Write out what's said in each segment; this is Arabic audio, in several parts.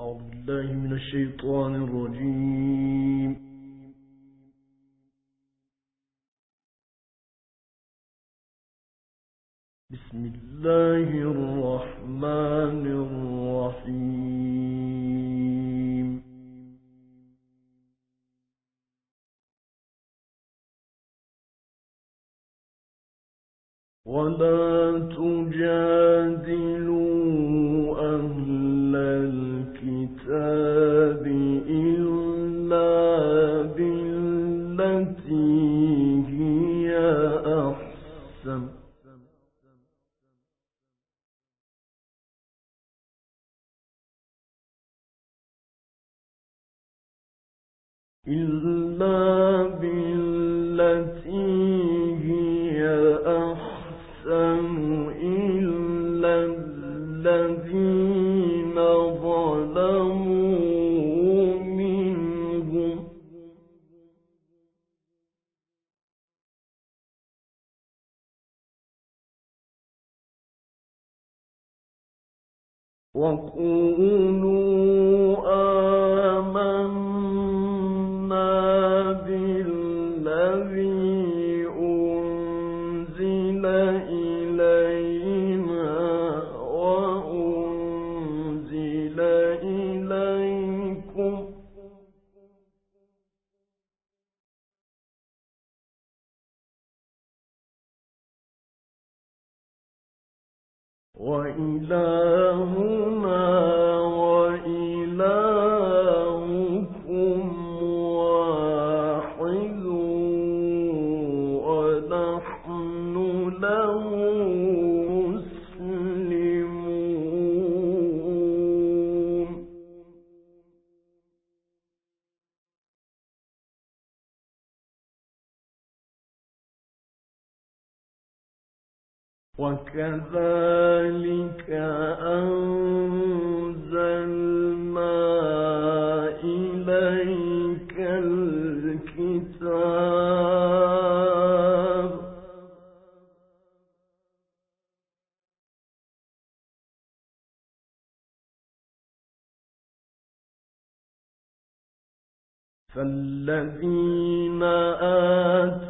أعوذ بالله من الشيطان الرجيم. بسم الله الرحمن الرحيم. ولا تجادلوا إلا بالتي وإلهنا فالذين آتوا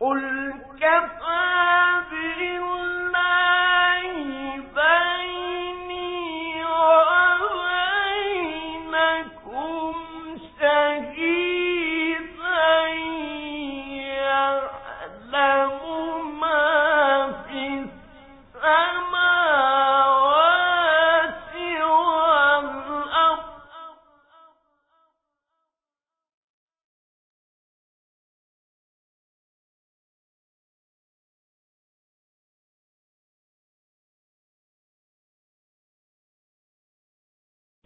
قل كفى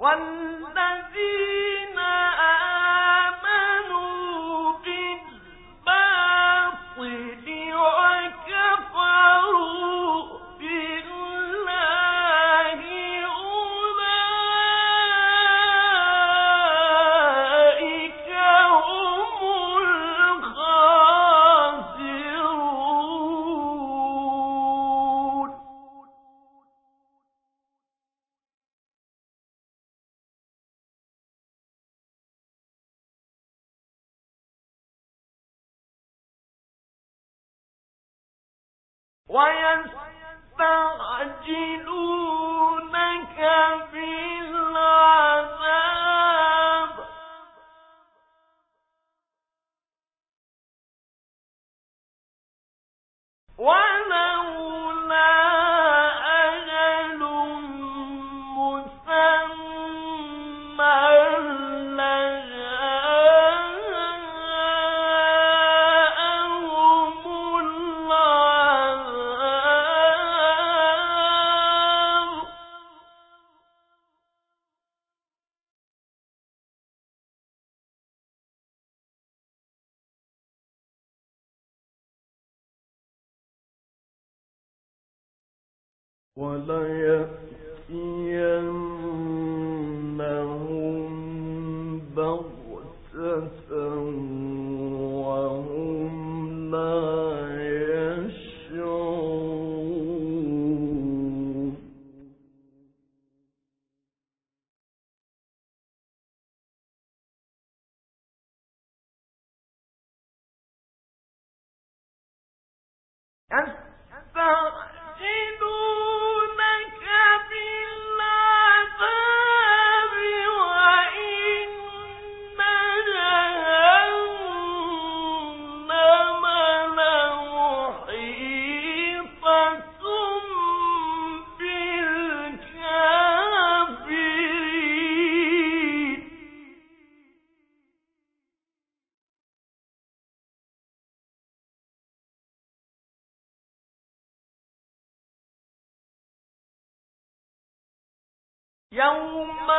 والذين ولولا ثم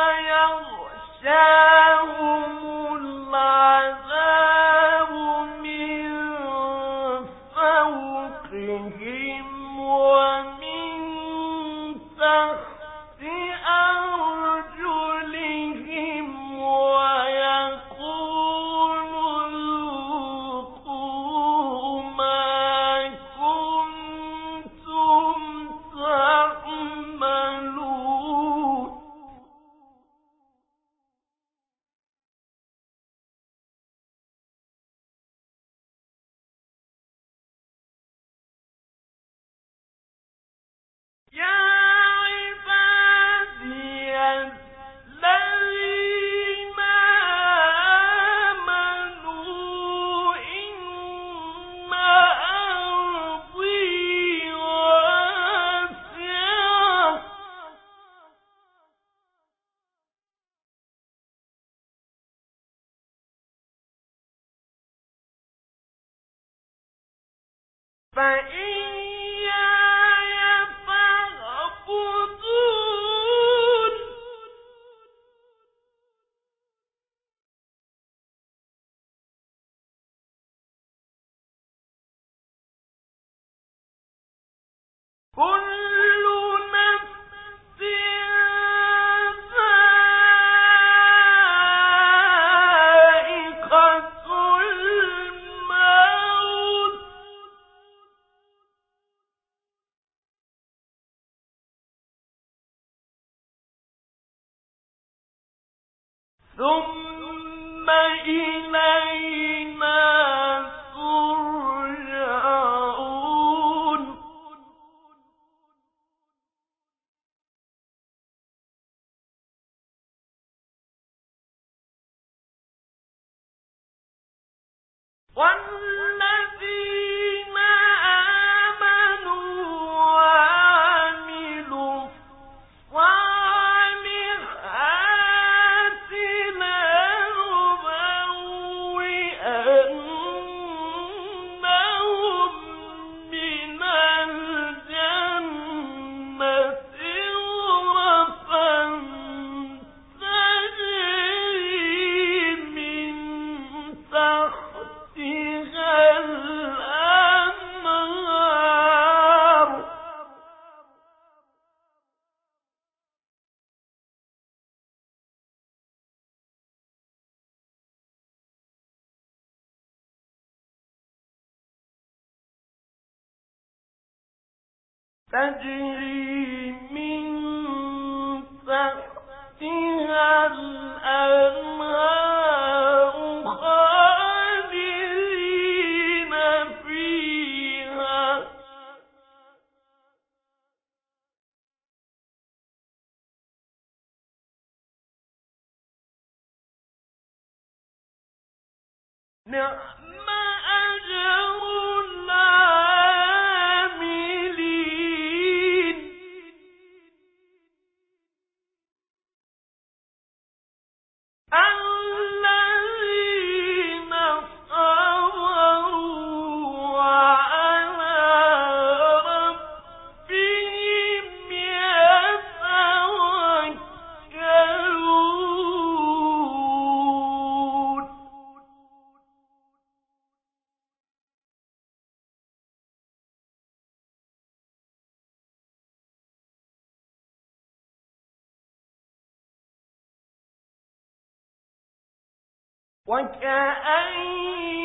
وكأين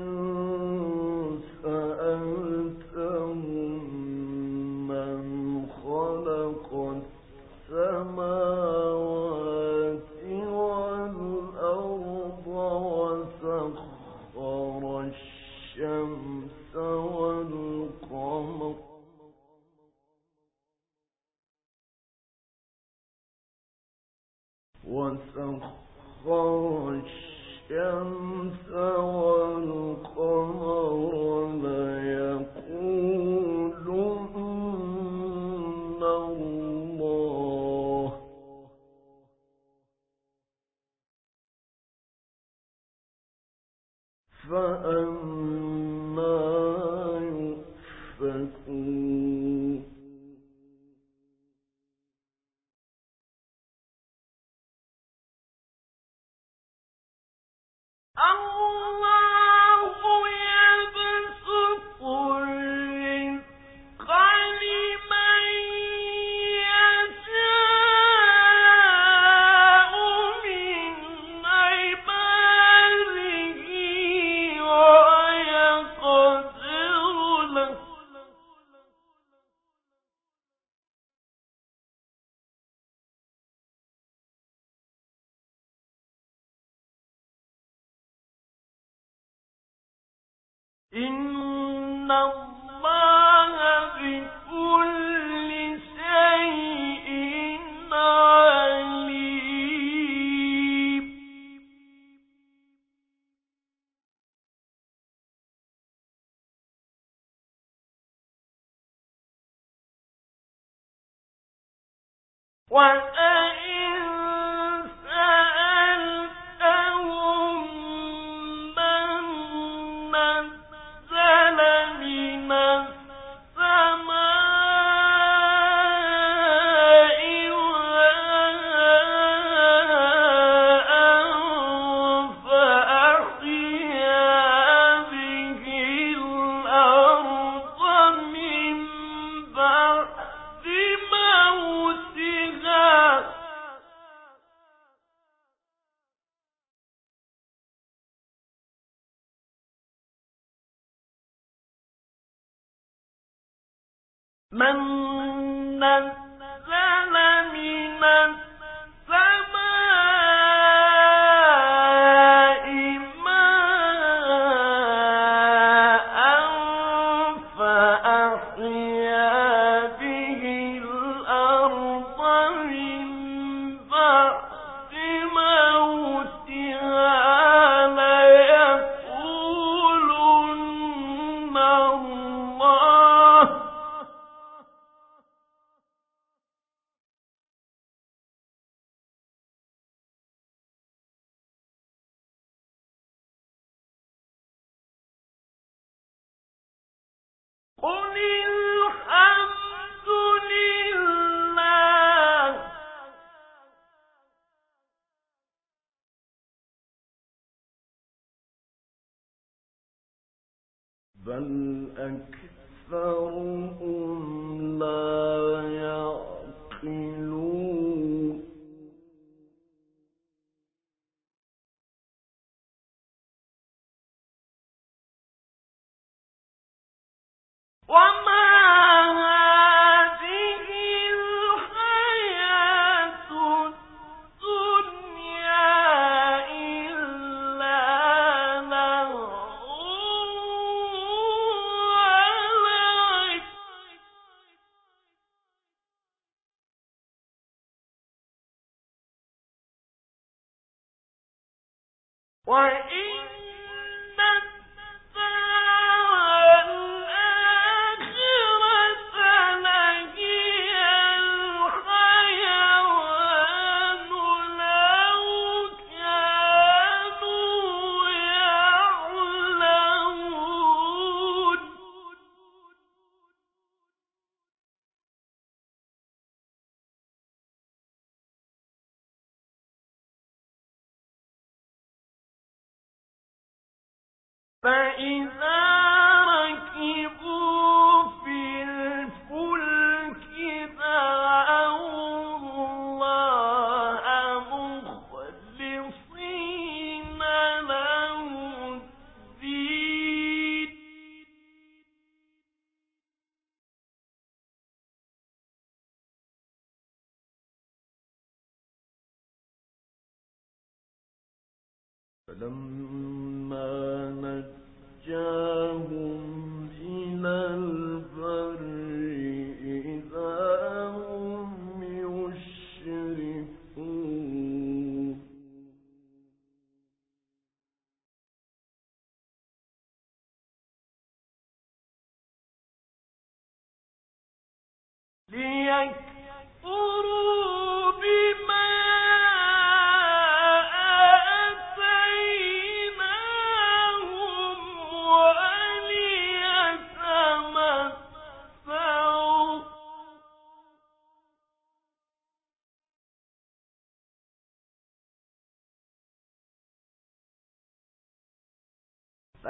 إن وأن من نزل من بل een فإذا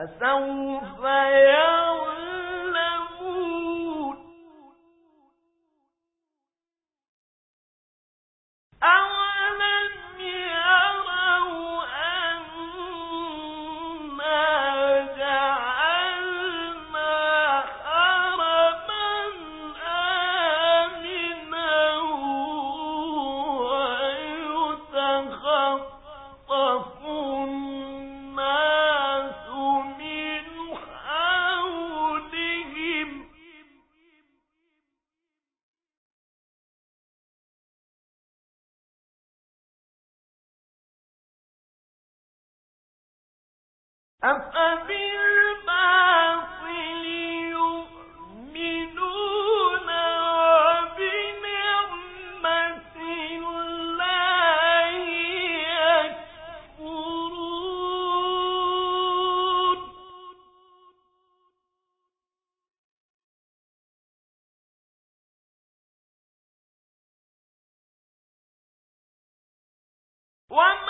فسوف يعلمون ومن